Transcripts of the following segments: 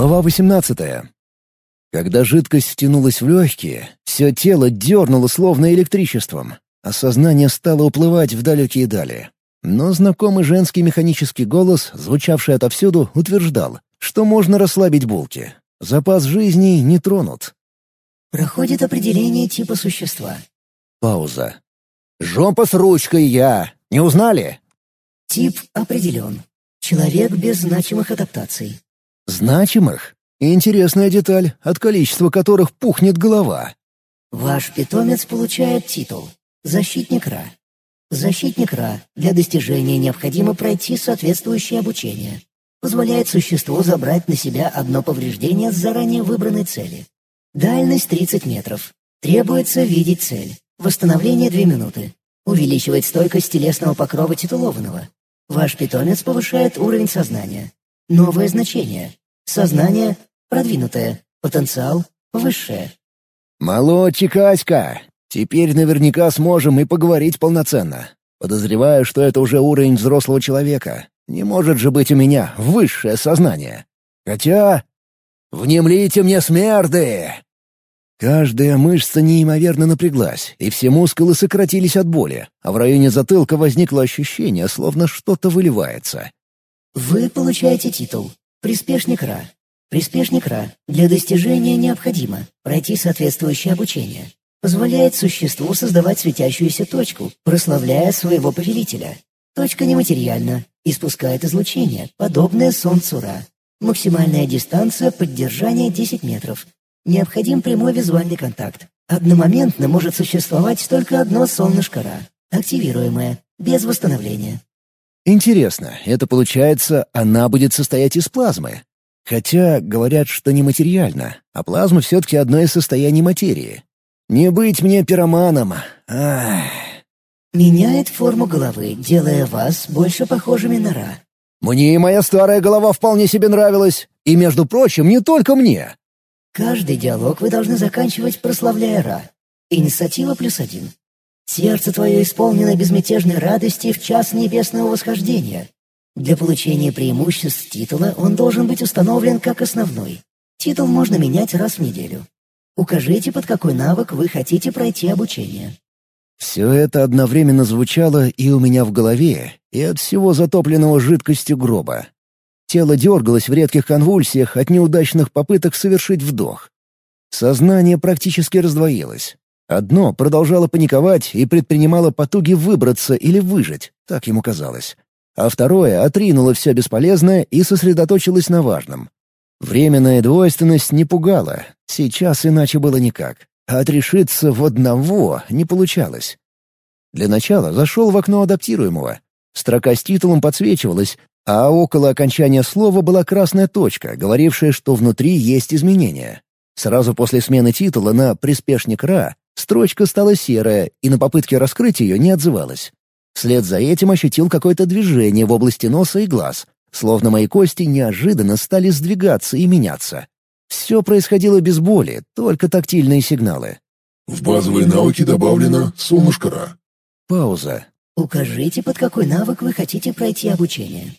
Глава 18. Когда жидкость втянулась в легкие, все тело дернуло словно электричеством, а сознание стало уплывать в далекие дали. Но знакомый женский механический голос, звучавший отовсюду, утверждал, что можно расслабить булки. Запас жизни не тронут. Проходит определение типа существа. Пауза. «Жопа с ручкой я! Не узнали?» Тип определен. Человек без значимых адаптаций. Значимых? Интересная деталь, от количества которых пухнет голова. Ваш питомец получает титул «Защитник Ра». Защитник Ра для достижения необходимо пройти соответствующее обучение. Позволяет существу забрать на себя одно повреждение с заранее выбранной цели. Дальность 30 метров. Требуется видеть цель. Восстановление 2 минуты. Увеличивает стойкость телесного покрова титулованного. Ваш питомец повышает уровень сознания. Новое значение. Сознание продвинутое, потенциал высшее. «Молодчик, Аська! Теперь наверняка сможем и поговорить полноценно. Подозреваю, что это уже уровень взрослого человека. Не может же быть у меня высшее сознание. Хотя... Внемлите мне, смерды!» Каждая мышца неимоверно напряглась, и все мускулы сократились от боли, а в районе затылка возникло ощущение, словно что-то выливается. Вы получаете титул Приспешник Ра. Приспешник Ра для достижения необходимо пройти соответствующее обучение. Позволяет существу создавать светящуюся точку, прославляя своего повелителя. Точка нематериальна, испускает излучение, подобное Солнцу Ра. Максимальная дистанция поддержания 10 метров. Необходим прямой визуальный контакт. Одномоментно может существовать только одно солнышко Ра, активируемое, без восстановления. Интересно, это получается, она будет состоять из плазмы? Хотя говорят, что нематериально, а плазма все-таки одно из состояний материи. Не быть мне пироманом. Ах. Меняет форму головы, делая вас больше похожими на Ра. Мне и моя старая голова вполне себе нравилась. И, между прочим, не только мне. Каждый диалог вы должны заканчивать, прославляя Ра. Инициатива плюс один. Сердце твое исполнено безмятежной радости в час небесного восхождения. Для получения преимуществ титула он должен быть установлен как основной. Титул можно менять раз в неделю. Укажите, под какой навык вы хотите пройти обучение. Все это одновременно звучало и у меня в голове, и от всего затопленного жидкостью гроба. Тело дергалось в редких конвульсиях от неудачных попыток совершить вдох. Сознание практически раздвоилось. Одно продолжало паниковать и предпринимало потуги выбраться или выжить, так ему казалось. А второе отринуло все бесполезное и сосредоточилось на важном. Временная двойственность не пугала, сейчас иначе было никак. А отрешиться в одного не получалось. Для начала зашел в окно адаптируемого. Строка с титулом подсвечивалась, а около окончания слова была красная точка, говорившая, что внутри есть изменения. Сразу после смены титула на «приспешник Ра» Строчка стала серая, и на попытке раскрыть ее не отзывалась. Вслед за этим ощутил какое-то движение в области носа и глаз, словно мои кости неожиданно стали сдвигаться и меняться. Все происходило без боли, только тактильные сигналы. В базовые навыки добавлено солнышко Ра. Пауза. Укажите, под какой навык вы хотите пройти обучение.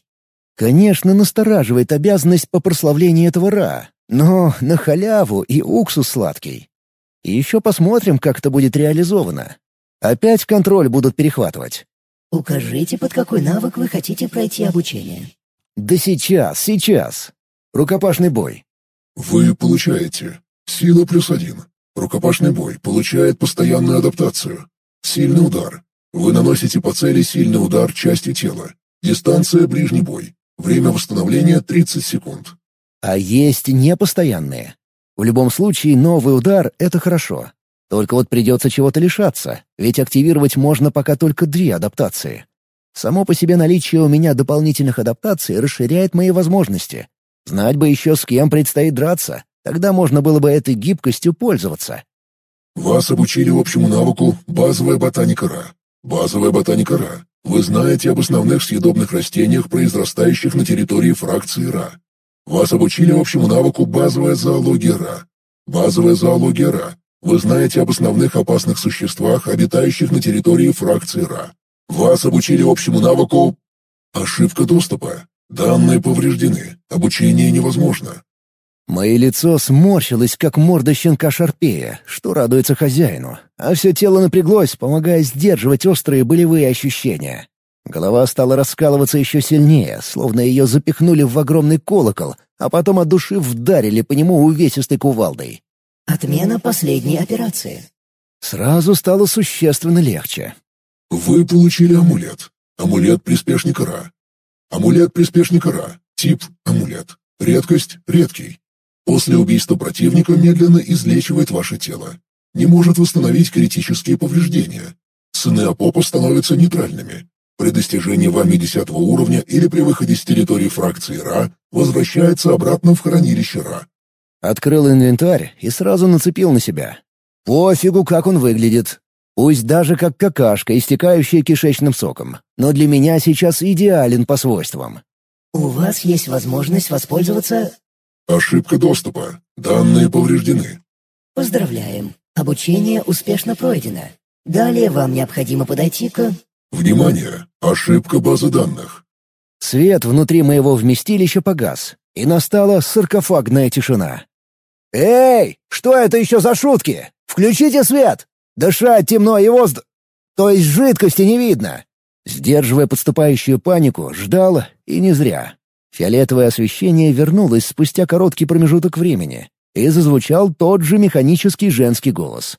Конечно, настораживает обязанность по прославлению этого Ра, но на халяву и уксус сладкий. И еще посмотрим, как это будет реализовано. Опять контроль будут перехватывать. Укажите, под какой навык вы хотите пройти обучение. Да сейчас, сейчас. Рукопашный бой. Вы получаете сила плюс один. Рукопашный бой получает постоянную адаптацию. Сильный удар. Вы наносите по цели сильный удар частью тела. Дистанция ближний бой. Время восстановления 30 секунд. А есть непостоянные. В любом случае, новый удар — это хорошо. Только вот придется чего-то лишаться, ведь активировать можно пока только две адаптации. Само по себе наличие у меня дополнительных адаптаций расширяет мои возможности. Знать бы еще, с кем предстоит драться. Тогда можно было бы этой гибкостью пользоваться. Вас обучили общему навыку «Базовая ботаника Ра». Базовая ботаника Ра. Вы знаете об основных съедобных растениях, произрастающих на территории фракции Ра. Вас обучили общему навыку базовая зоология Ра. Базовая зоология Ра. Вы знаете об основных опасных существах, обитающих на территории фракции Ра. Вас обучили общему навыку... Ошибка доступа. Данные повреждены. Обучение невозможно. Мое лицо сморщилось, как морда щенка шарпея, что радуется хозяину, а все тело напряглось, помогая сдерживать острые болевые ощущения. Голова стала раскалываться еще сильнее, словно ее запихнули в огромный колокол, а потом от души вдарили по нему увесистой кувалдой. Отмена последней операции. Сразу стало существенно легче. Вы получили амулет. Амулет приспешника Ра. Амулет приспешника Ра. Тип – амулет. Редкость – редкий. После убийства противника медленно излечивает ваше тело. Не может восстановить критические повреждения. Цены Апопа становятся нейтральными. При достижении вами 10 уровня или при выходе с территории фракции Ра возвращается обратно в хранилище Ра. Открыл инвентарь и сразу нацепил на себя. Пофигу, как он выглядит. Пусть даже как какашка, истекающая кишечным соком. Но для меня сейчас идеален по свойствам. У вас есть возможность воспользоваться... Ошибка доступа. Данные повреждены. Поздравляем. Обучение успешно пройдено. Далее вам необходимо подойти к... Внимание! Ошибка базы данных. Свет внутри моего вместилища погас, и настала саркофагная тишина. «Эй, что это еще за шутки? Включите свет! Дышать темно и воздух... То есть жидкости не видно!» Сдерживая подступающую панику, ждал, и не зря. Фиолетовое освещение вернулось спустя короткий промежуток времени, и зазвучал тот же механический женский голос.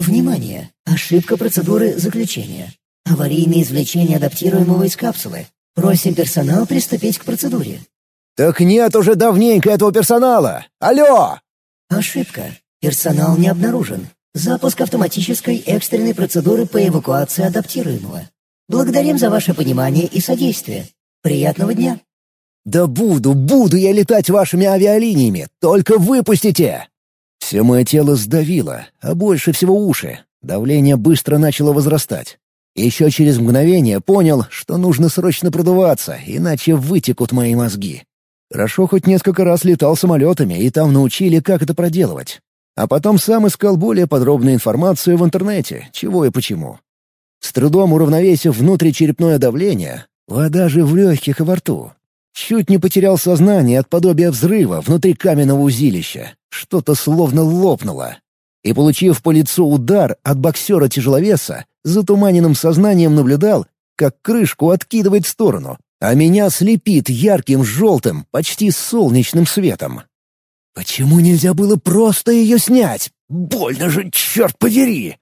Внимание! Ошибка процедуры заключения. Аварийное извлечение адаптируемого из капсулы. Просим персонал приступить к процедуре. «Так нет уже давненько этого персонала! Алло!» Ошибка. Персонал не обнаружен. Запуск автоматической экстренной процедуры по эвакуации адаптируемого. Благодарим за ваше понимание и содействие. Приятного дня. «Да буду, буду я летать вашими авиалиниями! Только выпустите!» Все мое тело сдавило, а больше всего уши. Давление быстро начало возрастать. Еще через мгновение понял, что нужно срочно продуваться, иначе вытекут мои мозги. Хорошо хоть несколько раз летал самолетами, и там научили, как это проделывать. А потом сам искал более подробную информацию в интернете, чего и почему. С трудом уравновесив внутричерепное давление, вода же в легких и во рту, чуть не потерял сознание от подобия взрыва внутри каменного узилища. Что-то словно лопнуло. И, получив по лицу удар от боксера-тяжеловеса, затуманенным сознанием наблюдал, как крышку откидывает в сторону, а меня слепит ярким желтым, почти солнечным светом. Почему нельзя было просто ее снять? Больно же, черт подери!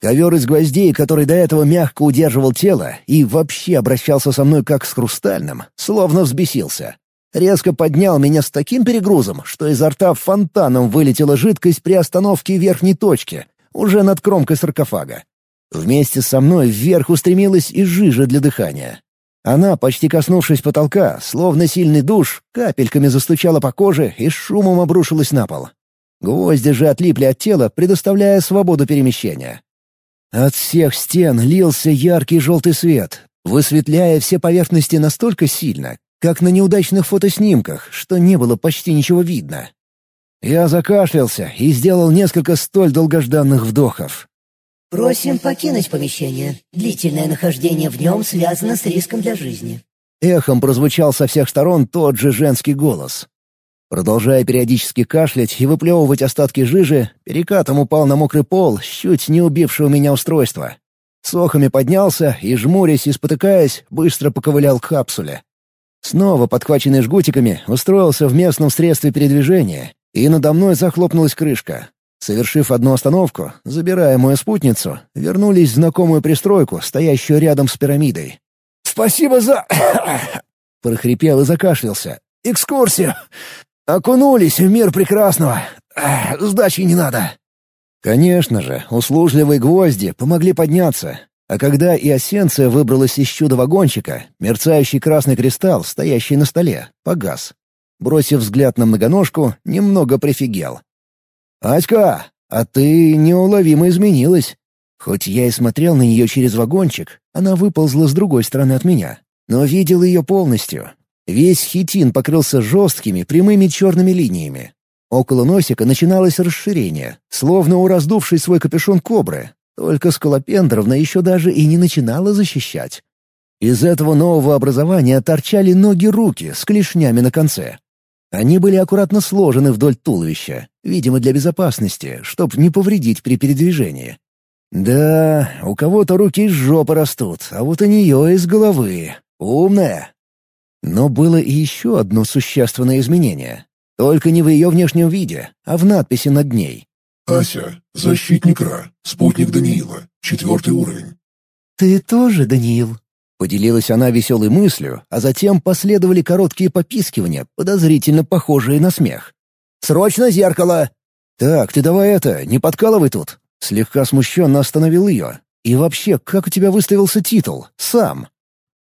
Ковер из гвоздей, который до этого мягко удерживал тело и вообще обращался со мной как с хрустальным, словно взбесился. Резко поднял меня с таким перегрузом, что изо рта фонтаном вылетела жидкость при остановке верхней точки, уже над кромкой саркофага. Вместе со мной вверх устремилась и жижа для дыхания. Она, почти коснувшись потолка, словно сильный душ, капельками застучала по коже и шумом обрушилась на пол. Гвозди же отлипли от тела, предоставляя свободу перемещения. От всех стен лился яркий желтый свет, высветляя все поверхности настолько сильно, как на неудачных фотоснимках, что не было почти ничего видно. Я закашлялся и сделал несколько столь долгожданных вдохов. Просим покинуть помещение. Длительное нахождение в нем связано с риском для жизни. Эхом прозвучал со всех сторон тот же женский голос. Продолжая периодически кашлять и выплевывать остатки жижи, перекатом упал на мокрый пол чуть не убившего меня устройства. Сохами поднялся и, жмурясь и спотыкаясь, быстро поковылял к капсуле. Снова, подхваченный жгутиками, устроился в местном средстве передвижения, и надо мной захлопнулась крышка. Совершив одну остановку, забирая мою спутницу, вернулись в знакомую пристройку, стоящую рядом с пирамидой. «Спасибо за...» — прохрипел и закашлялся. «Экскурсию! Окунулись в мир прекрасного! Сдачи не надо!» Конечно же, услужливые гвозди помогли подняться, а когда и Осенция выбралась из чудо-вагончика, мерцающий красный кристалл, стоящий на столе, погас. Бросив взгляд на многоножку, немного прифигел. «Аська, а ты неуловимо изменилась. Хоть я и смотрел на нее через вагончик, она выползла с другой стороны от меня, но видел ее полностью. Весь хитин покрылся жесткими, прямыми черными линиями. Около носика начиналось расширение, словно у раздувшей свой капюшон кобры, только Скалопендровна еще даже и не начинала защищать. Из этого нового образования торчали ноги-руки с клешнями на конце. Они были аккуратно сложены вдоль туловища, видимо, для безопасности, чтоб не повредить при передвижении. Да, у кого-то руки из жопы растут, а вот у нее из головы. Умная. Но было и еще одно существенное изменение. Только не в ее внешнем виде, а в надписи над ней. «Ася, защитник Ра, спутник Даниила, четвертый уровень». «Ты тоже, Даниил?» Поделилась она веселой мыслью, а затем последовали короткие попискивания, подозрительно похожие на смех. «Срочно зеркало!» «Так, ты давай это, не подкалывай тут!» Слегка смущенно остановил ее. «И вообще, как у тебя выставился титул? Сам?»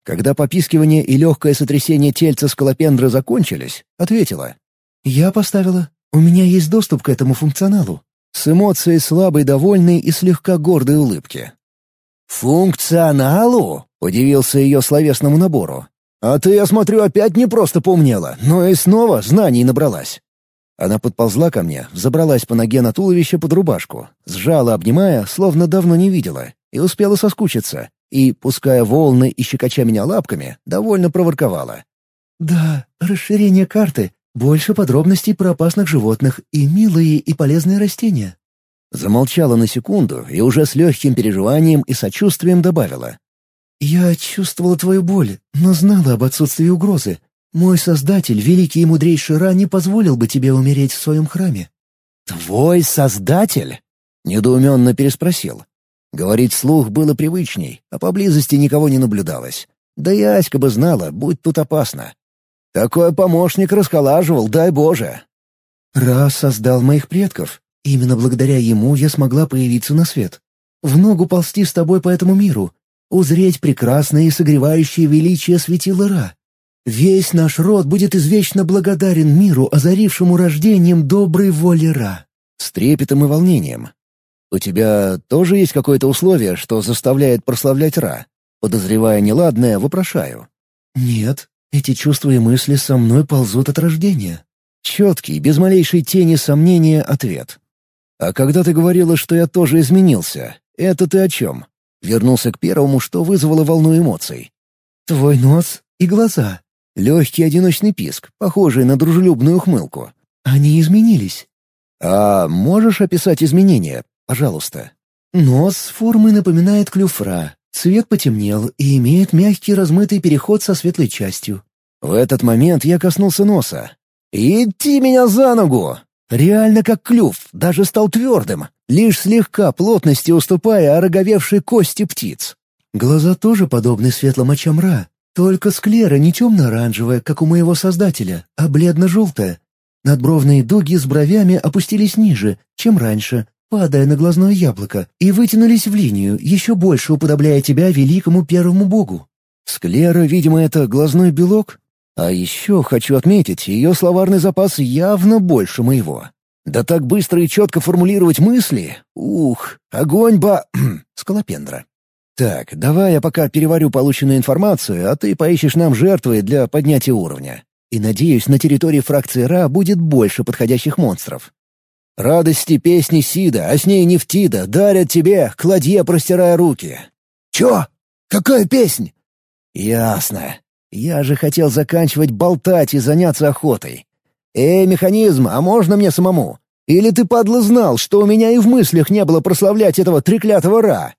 Когда попискивание и легкое сотрясение тельца скалопендры закончились, ответила. «Я поставила. У меня есть доступ к этому функционалу». С эмоцией слабой, довольной и слегка гордой улыбки. «Функционалу?» — удивился ее словесному набору. «А ты, я смотрю, опять не просто поумнела, но и снова знаний набралась». Она подползла ко мне, забралась по ноге на туловище под рубашку, сжала, обнимая, словно давно не видела, и успела соскучиться, и, пуская волны и щекоча меня лапками, довольно проворковала. «Да, расширение карты, больше подробностей про опасных животных и милые и полезные растения. Замолчала на секунду и уже с легким переживанием и сочувствием добавила. «Я чувствовала твою боль, но знала об отсутствии угрозы. Мой Создатель, великий и мудрейший Ра, не позволил бы тебе умереть в своем храме». «Твой Создатель?» — недоуменно переспросил. Говорить слух было привычней, а поблизости никого не наблюдалось. Да и Аська бы знала, будь тут опасно. Такой помощник расколаживал, дай Боже. «Ра создал моих предков, Именно благодаря ему я смогла появиться на свет. В ногу ползти с тобой по этому миру, узреть прекрасное и согревающее величие светила Ра. Весь наш род будет извечно благодарен миру, озарившему рождением доброй воли Ра. С трепетом и волнением. У тебя тоже есть какое-то условие, что заставляет прославлять Ра? Подозревая неладное, вопрошаю. Нет, эти чувства и мысли со мной ползут от рождения. Четкий, без малейшей тени сомнения, ответ. «А когда ты говорила, что я тоже изменился, это ты о чем?» Вернулся к первому, что вызвало волну эмоций. «Твой нос и глаза». Легкий одиночный писк, похожий на дружелюбную ухмылку. «Они изменились». «А можешь описать изменения, пожалуйста?» «Нос формы напоминает клюфра, цвет потемнел и имеет мягкий размытый переход со светлой частью». В этот момент я коснулся носа. «Идти меня за ногу!» Реально как клюв, даже стал твердым, лишь слегка плотности уступая ороговевшей кости птиц. Глаза тоже подобны светлым очам Ра, только склера не темно-оранжевая, как у моего создателя, а бледно-желтая. Надбровные дуги с бровями опустились ниже, чем раньше, падая на глазное яблоко, и вытянулись в линию, еще больше уподобляя тебя великому первому богу. Склера, видимо, это глазной белок? А еще хочу отметить, ее словарный запас явно больше моего. Да так быстро и четко формулировать мысли. Ух, огонь ба... Скалопендра. Так, давай я пока переварю полученную информацию, а ты поищешь нам жертвы для поднятия уровня. И надеюсь, на территории фракции Ра будет больше подходящих монстров. Радости песни Сида, а с ней Нефтида, дарят тебе, кладье простирая руки. Чё? Какая песнь? Ясно. Я же хотел заканчивать болтать и заняться охотой. «Эй, механизм, а можно мне самому? Или ты, падла, знал, что у меня и в мыслях не было прославлять этого треклятого Ра?»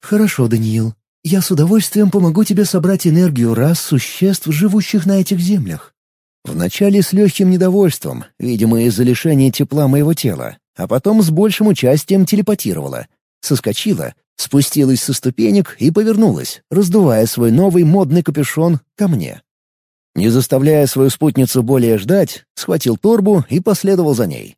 «Хорошо, Даниил. Я с удовольствием помогу тебе собрать энергию рас существ, живущих на этих землях». Вначале с легким недовольством, видимо, из-за лишения тепла моего тела, а потом с большим участием телепатировала. Соскочила, спустилась со ступенек и повернулась, раздувая свой новый модный капюшон ко мне. Не заставляя свою спутницу более ждать, схватил торбу и последовал за ней.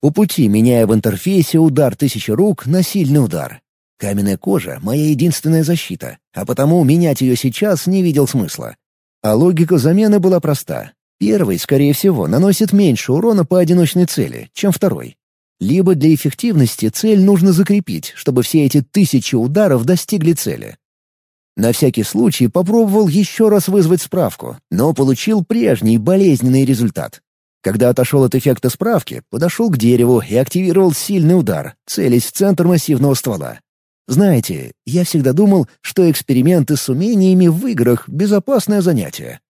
По пути меняя в интерфейсе удар тысячи рук на сильный удар. Каменная кожа — моя единственная защита, а потому менять ее сейчас не видел смысла. А логика замены была проста. Первый, скорее всего, наносит меньше урона по одиночной цели, чем второй либо для эффективности цель нужно закрепить, чтобы все эти тысячи ударов достигли цели. На всякий случай попробовал еще раз вызвать справку, но получил прежний болезненный результат. Когда отошел от эффекта справки, подошел к дереву и активировал сильный удар, целясь в центр массивного ствола. Знаете, я всегда думал, что эксперименты с умениями в играх — безопасное занятие.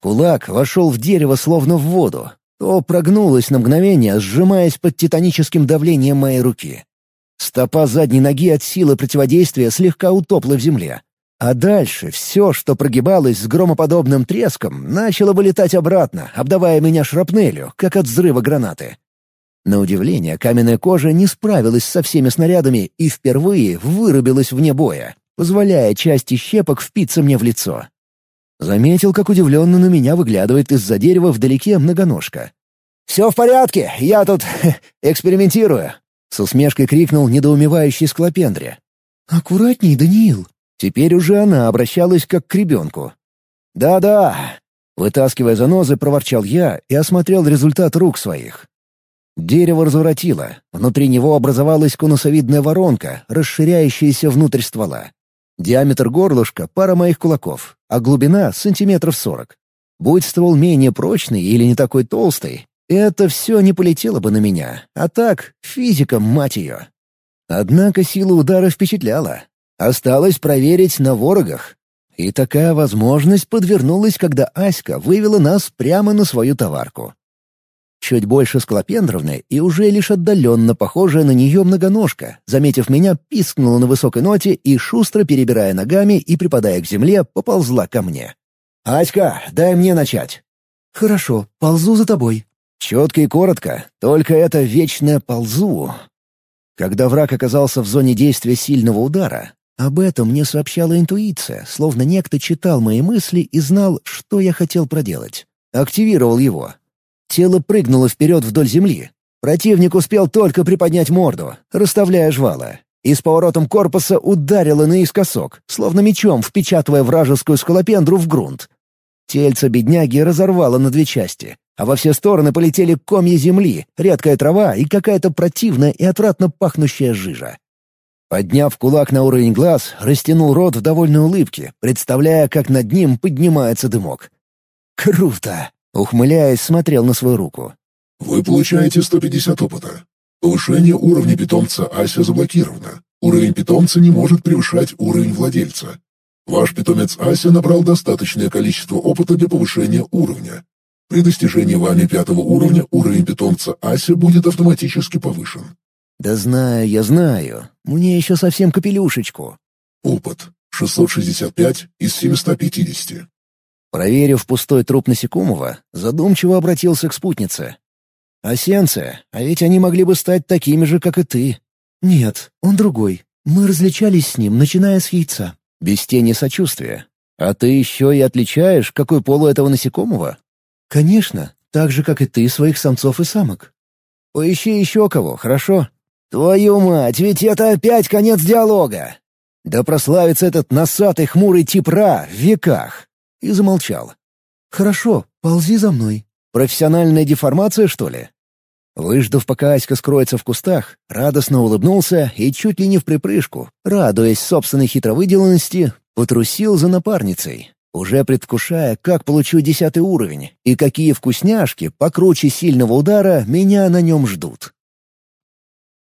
Кулак вошел в дерево словно в воду. То прогнулось на мгновение, сжимаясь под титаническим давлением моей руки. Стопа задней ноги от силы противодействия слегка утопла в земле. А дальше все, что прогибалось с громоподобным треском, начало вылетать обратно, обдавая меня шрапнелью, как от взрыва гранаты. На удивление, каменная кожа не справилась со всеми снарядами и впервые вырубилась вне боя, позволяя части щепок впиться мне в лицо. Заметил, как удивленно на меня выглядывает из-за дерева вдалеке многоножка. «Все в порядке, я тут экспериментирую!» — с усмешкой крикнул недоумевающий Склопендре. «Аккуратней, Даниил!» Теперь уже она обращалась как к ребенку. «Да-да!» — вытаскивая занозы, проворчал я и осмотрел результат рук своих. Дерево разворотило, внутри него образовалась конусовидная воронка, расширяющаяся внутрь ствола. Диаметр горлышка — пара моих кулаков, а глубина — сантиметров сорок. Будь ствол менее прочный или не такой толстый, это все не полетело бы на меня, а так — физика, мать ее. Однако сила удара впечатляла. Осталось проверить на ворогах. И такая возможность подвернулась, когда Аська вывела нас прямо на свою товарку. Чуть больше Склопендровны и уже лишь отдаленно похожая на нее многоножка, заметив меня, пискнула на высокой ноте и, шустро перебирая ногами и припадая к земле, поползла ко мне. «Аська, дай мне начать». «Хорошо, ползу за тобой». Четко и коротко, только это вечное «ползу». Когда враг оказался в зоне действия сильного удара, об этом мне сообщала интуиция, словно некто читал мои мысли и знал, что я хотел проделать. Активировал его. Тело прыгнуло вперед вдоль земли. Противник успел только приподнять морду, расставляя жвала. И с поворотом корпуса ударило наискосок, словно мечом впечатывая вражескую скалопендру в грунт. Тельце бедняги разорвало на две части, а во все стороны полетели комья земли, редкая трава и какая-то противная и отвратно пахнущая жижа. Подняв кулак на уровень глаз, растянул рот в довольной улыбке, представляя, как над ним поднимается дымок. «Круто!» — ухмыляясь, смотрел на свою руку. «Вы получаете 150 опыта. Повышение уровня питомца Ася заблокировано. Уровень питомца не может превышать уровень владельца. Ваш питомец Ася набрал достаточное количество опыта для повышения уровня. При достижении вами пятого уровня уровень питомца Ася будет автоматически повышен. «Да знаю, я знаю. Мне еще совсем капелюшечку». «Опыт. 665 из 750». Проверив пустой труп насекомого, задумчиво обратился к спутнице. «Осенция, а ведь они могли бы стать такими же, как и ты». «Нет, он другой. Мы различались с ним, начиная с яйца». Без тени сочувствия. «А ты еще и отличаешь, какой пол у этого насекомого?» «Конечно, так же, как и ты своих самцов и самок». «Поищи еще кого, хорошо?» «Твою мать, ведь это опять конец диалога!» «Да прославится этот носатый хмурый тип Ра в веках!» И замолчал. «Хорошо, ползи за мной». «Профессиональная деформация, что ли?» Выждав, пока Аська скроется в кустах, радостно улыбнулся и чуть ли не в припрыжку, радуясь собственной хитровыделанности, потрусил за напарницей, уже предвкушая, как получу десятый уровень и какие вкусняшки, покруче сильного удара, меня на нем ждут.